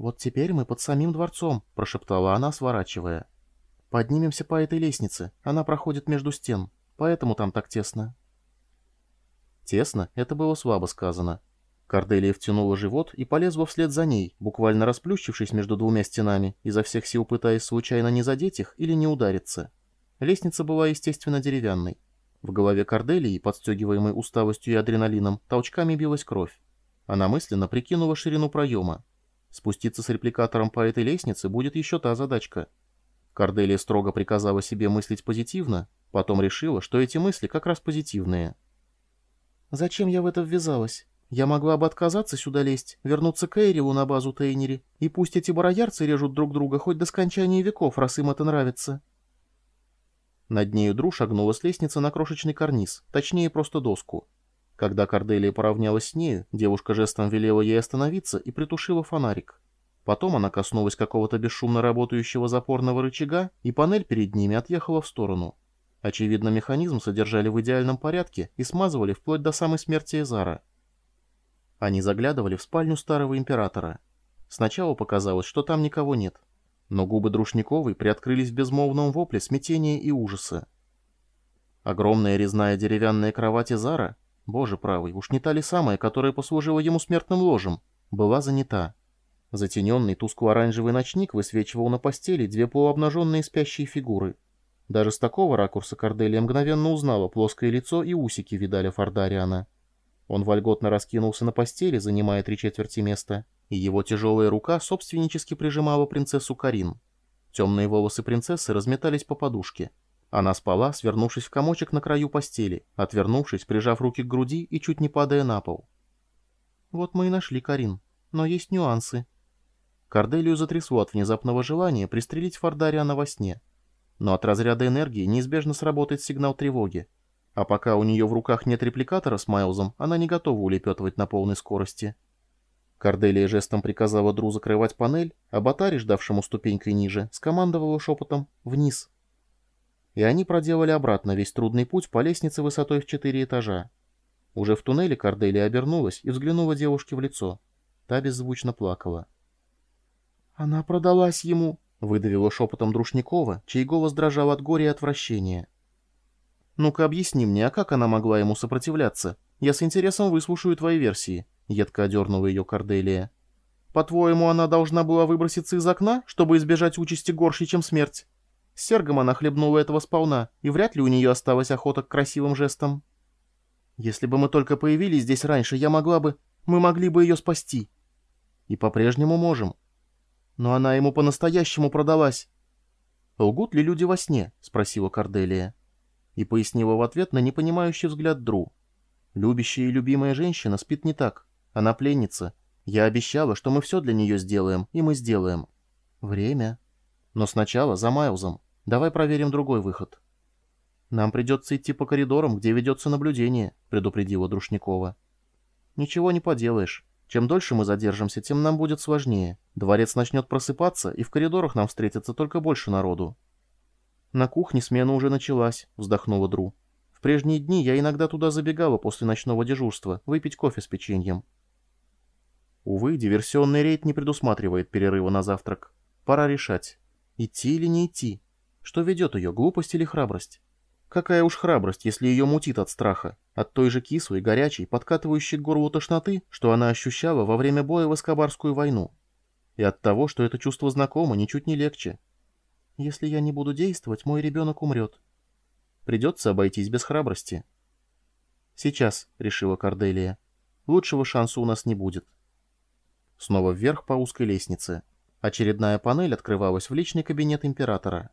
«Вот теперь мы под самим дворцом», — прошептала она, сворачивая. «Поднимемся по этой лестнице. Она проходит между стен. Поэтому там так тесно». Тесно — это было слабо сказано. Корделия втянула живот и полезла вслед за ней, буквально расплющившись между двумя стенами, изо всех сил пытаясь случайно не задеть их или не удариться. Лестница была, естественно, деревянной. В голове Корделии, подстегиваемой усталостью и адреналином, толчками билась кровь. Она мысленно прикинула ширину проема. Спуститься с репликатором по этой лестнице будет еще та задачка. Корделия строго приказала себе мыслить позитивно, потом решила, что эти мысли как раз позитивные. «Зачем я в это ввязалась? Я могла бы отказаться сюда лезть, вернуться к Эйрилу на базу Тейнери, и пусть эти бароярцы режут друг друга хоть до скончания веков, раз им это нравится». Над нею Дру шагнула с лестницы на крошечный карниз, точнее просто доску. Когда Корделия поравнялась с нею, девушка жестом велела ей остановиться и притушила фонарик. Потом она коснулась какого-то бесшумно работающего запорного рычага, и панель перед ними отъехала в сторону. Очевидно, механизм содержали в идеальном порядке и смазывали вплоть до самой смерти Эзара. Они заглядывали в спальню старого императора. Сначала показалось, что там никого нет но губы Друшниковой приоткрылись в безмолвном вопле смятения и ужаса. Огромная резная деревянная кровать Изара, боже правый, уж не та ли самая, которая послужила ему смертным ложем, была занята. Затененный тускло-оранжевый ночник высвечивал на постели две полуобнаженные спящие фигуры. Даже с такого ракурса Корделия мгновенно узнала плоское лицо и усики Видаля Фардариана. Он вольготно раскинулся на постели, занимая три четверти места — и его тяжелая рука собственнически прижимала принцессу Карин. Темные волосы принцессы разметались по подушке. Она спала, свернувшись в комочек на краю постели, отвернувшись, прижав руки к груди и чуть не падая на пол. «Вот мы и нашли Карин. Но есть нюансы». Корделию затрясло от внезапного желания пристрелить Фардариана во сне. Но от разряда энергии неизбежно сработает сигнал тревоги. А пока у нее в руках нет репликатора с Майлзом, она не готова улепетывать на полной скорости. Корделия жестом приказала Дру закрывать панель, а Батари, ждавшему ступенькой ниже, скомандовала шепотом «Вниз». И они проделали обратно весь трудный путь по лестнице высотой в четыре этажа. Уже в туннеле Корделия обернулась и взглянула девушке в лицо. Та беззвучно плакала. «Она продалась ему», — выдавила шепотом Друшникова, чей голос дрожал от горя и отвращения. «Ну-ка объясни мне, а как она могла ему сопротивляться? Я с интересом выслушаю твои версии», едко одернула ее Корделия. «По-твоему, она должна была выброситься из окна, чтобы избежать участи горше, чем смерть? С Сергом она хлебнула этого сполна, и вряд ли у нее осталась охота к красивым жестам. Если бы мы только появились здесь раньше, я могла бы... Мы могли бы ее спасти. И по-прежнему можем. Но она ему по-настоящему продалась». «Лгут ли люди во сне?» — спросила Корделия. И пояснила в ответ на непонимающий взгляд Дру. «Любящая и любимая женщина спит не так. Она пленница. Я обещала, что мы все для нее сделаем, и мы сделаем. Время. Но сначала за Майлзом. Давай проверим другой выход. Нам придется идти по коридорам, где ведется наблюдение, предупредила Друшникова. Ничего не поделаешь. Чем дольше мы задержимся, тем нам будет сложнее. Дворец начнет просыпаться, и в коридорах нам встретится только больше народу. На кухне смена уже началась, вздохнула Дру. В прежние дни я иногда туда забегала после ночного дежурства, выпить кофе с печеньем. Увы, диверсионный рейд не предусматривает перерыва на завтрак. Пора решать, идти или не идти. Что ведет ее, глупость или храбрость? Какая уж храбрость, если ее мутит от страха, от той же кислой, горячей, подкатывающей к горлу тошноты, что она ощущала во время боя в Эскобарскую войну. И от того, что это чувство знакомо, ничуть не легче. Если я не буду действовать, мой ребенок умрет. Придется обойтись без храбрости. Сейчас, решила Корделия. Лучшего шанса у нас не будет. Снова вверх по узкой лестнице. Очередная панель открывалась в личный кабинет императора.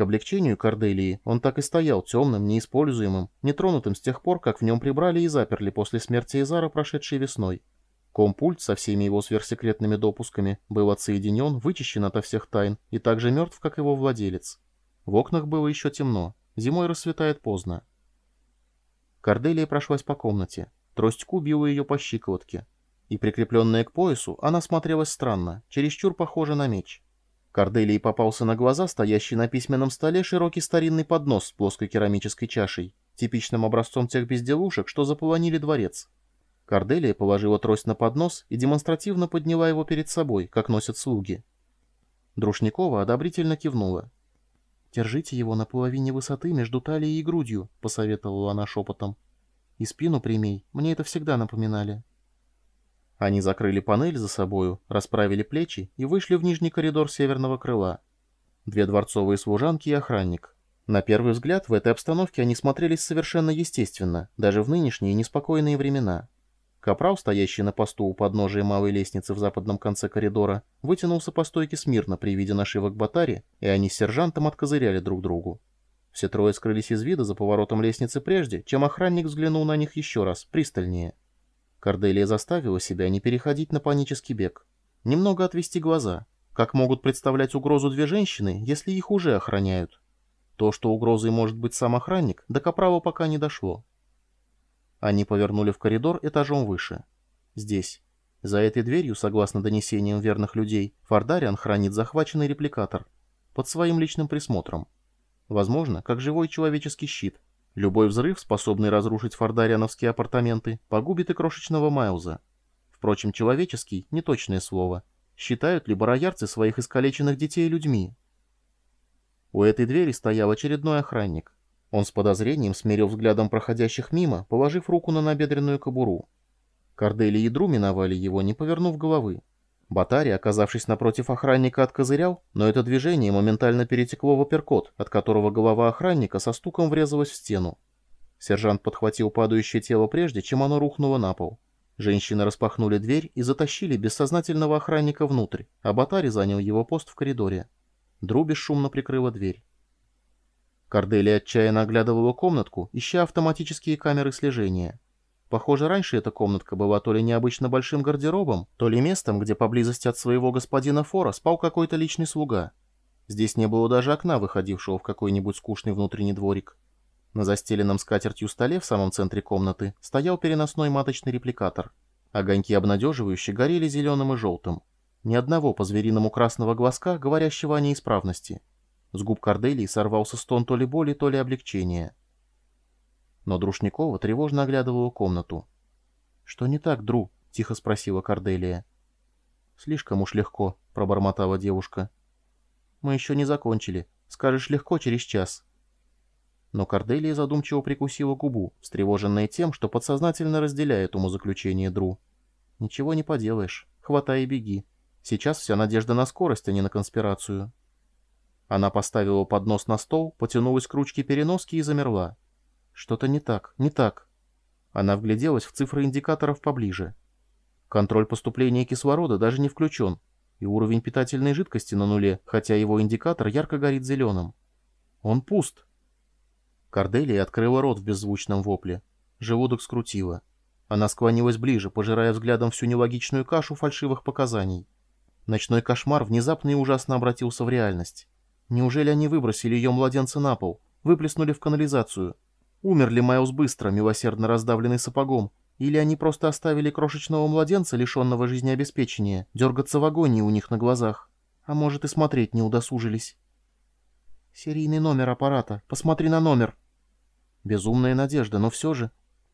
К облегчению Корделии он так и стоял темным, неиспользуемым, нетронутым с тех пор, как в нем прибрали и заперли после смерти Изара, прошедшей весной. Компульт со всеми его сверхсекретными допусками был отсоединен, вычищен ото всех тайн и так же мертв, как его владелец. В окнах было еще темно, зимой рассветает поздно. Корделия прошлась по комнате. Трость била ее по щиколотке и прикрепленная к поясу, она смотрелась странно, чересчур похожа на меч. Корделии попался на глаза стоящий на письменном столе широкий старинный поднос с плоской керамической чашей, типичным образцом тех безделушек, что заполонили дворец. Корделия положила трость на поднос и демонстративно подняла его перед собой, как носят слуги. Друшникова одобрительно кивнула. «Держите его на половине высоты между талией и грудью», — посоветовала она шепотом. «И спину прямей, мне это всегда напоминали». Они закрыли панель за собою, расправили плечи и вышли в нижний коридор северного крыла. Две дворцовые служанки и охранник. На первый взгляд, в этой обстановке они смотрелись совершенно естественно, даже в нынешние неспокойные времена. Капрал, стоящий на посту у подножия малой лестницы в западном конце коридора, вытянулся по стойке смирно при виде нашивок Батари, и они с сержантом откозыряли друг другу. Все трое скрылись из вида за поворотом лестницы прежде, чем охранник взглянул на них еще раз, пристальнее. Корделия заставила себя не переходить на панический бег. Немного отвести глаза. Как могут представлять угрозу две женщины, если их уже охраняют? То, что угрозой может быть сам охранник, до Капрала пока не дошло. Они повернули в коридор этажом выше. Здесь. За этой дверью, согласно донесениям верных людей, Фардариан хранит захваченный репликатор. Под своим личным присмотром. Возможно, как живой человеческий щит. Любой взрыв, способный разрушить фардариановские апартаменты, погубит и крошечного Майлза. Впрочем, человеческий — неточное слово. Считают ли бароярцы своих искалеченных детей людьми? У этой двери стоял очередной охранник. Он с подозрением смерил взглядом проходящих мимо, положив руку на набедренную кобуру. Кордели и Дру миновали его, не повернув головы. Батари, оказавшись напротив охранника, откозырял, но это движение моментально перетекло в апперкот, от которого голова охранника со стуком врезалась в стену. Сержант подхватил падающее тело прежде, чем оно рухнуло на пол. Женщины распахнули дверь и затащили бессознательного охранника внутрь, а Батари занял его пост в коридоре. Дру бесшумно прикрыла дверь. Корделия отчаянно оглядывала комнатку, ища автоматические камеры слежения. Похоже, раньше эта комнатка была то ли необычно большим гардеробом, то ли местом, где поблизости от своего господина Фора спал какой-то личный слуга. Здесь не было даже окна, выходившего в какой-нибудь скучный внутренний дворик. На застеленном скатертью столе в самом центре комнаты стоял переносной маточный репликатор. Огоньки обнадеживающе горели зеленым и желтым. Ни одного по-звериному красного глазка, говорящего о неисправности. С губ Корделии сорвался стон то ли боли, то ли облегчения. Но Друшникова тревожно оглядывала комнату. «Что не так, Дру?» — тихо спросила Корделия. «Слишком уж легко», — пробормотала девушка. «Мы еще не закончили. Скажешь легко через час». Но Корделия задумчиво прикусила губу, встревоженная тем, что подсознательно разделяет умозаключение Дру. «Ничего не поделаешь. Хватай и беги. Сейчас вся надежда на скорость, а не на конспирацию». Она поставила поднос на стол, потянулась к ручке переноски и замерла. Что-то не так, не так. Она вгляделась в цифры индикаторов поближе. Контроль поступления кислорода даже не включен, и уровень питательной жидкости на нуле, хотя его индикатор ярко горит зеленым. Он пуст. Корделия открыла рот в беззвучном вопле. Желудок скрутило. Она склонилась ближе, пожирая взглядом всю нелогичную кашу фальшивых показаний. Ночной кошмар внезапно и ужасно обратился в реальность. Неужели они выбросили ее младенца на пол, выплеснули в канализацию? Умер ли Майлз быстро, милосердно раздавленный сапогом? Или они просто оставили крошечного младенца, лишенного жизнеобеспечения, дергаться в агонии у них на глазах? А может и смотреть не удосужились? «Серийный номер аппарата. Посмотри на номер». Безумная надежда, но все же...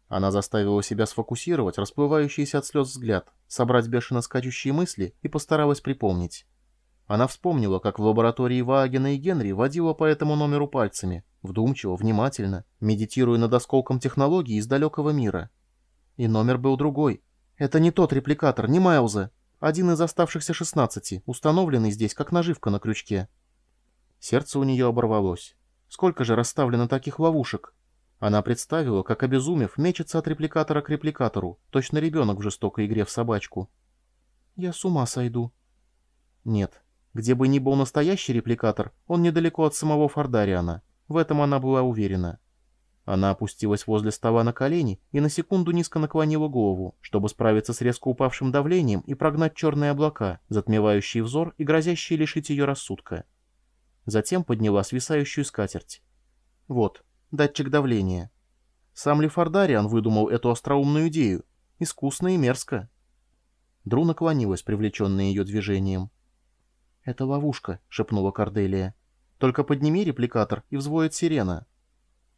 Она заставила себя сфокусировать расплывающийся от слез взгляд, собрать бешено скачущие мысли и постаралась припомнить. Она вспомнила, как в лаборатории Ваагена и Генри водила по этому номеру пальцами, вдумчиво, внимательно, медитируя над осколком технологии из далекого мира. И номер был другой. Это не тот репликатор, не Майлза. Один из оставшихся шестнадцати, установленный здесь, как наживка на крючке. Сердце у нее оборвалось. Сколько же расставлено таких ловушек? Она представила, как, обезумев, мечется от репликатора к репликатору, точно ребенок в жестокой игре в собачку. «Я с ума сойду». Нет, где бы ни был настоящий репликатор, он недалеко от самого Фардариана. В этом она была уверена. Она опустилась возле стола на колени и на секунду низко наклонила голову, чтобы справиться с резко упавшим давлением и прогнать черные облака, затмевающие взор и грозящие лишить ее рассудка. Затем подняла свисающую скатерть. Вот, датчик давления. Сам ли Фардариан выдумал эту остроумную идею? Искусно и мерзко. Дру наклонилась, привлеченная ее движением. «Это ловушка», — шепнула Корделия. «Только подними репликатор, и взвоет сирена».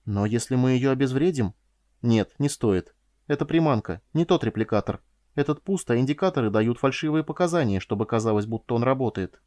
«Но если мы ее обезвредим...» «Нет, не стоит. Это приманка, не тот репликатор. Этот пуст, а индикаторы дают фальшивые показания, чтобы казалось, будто он работает.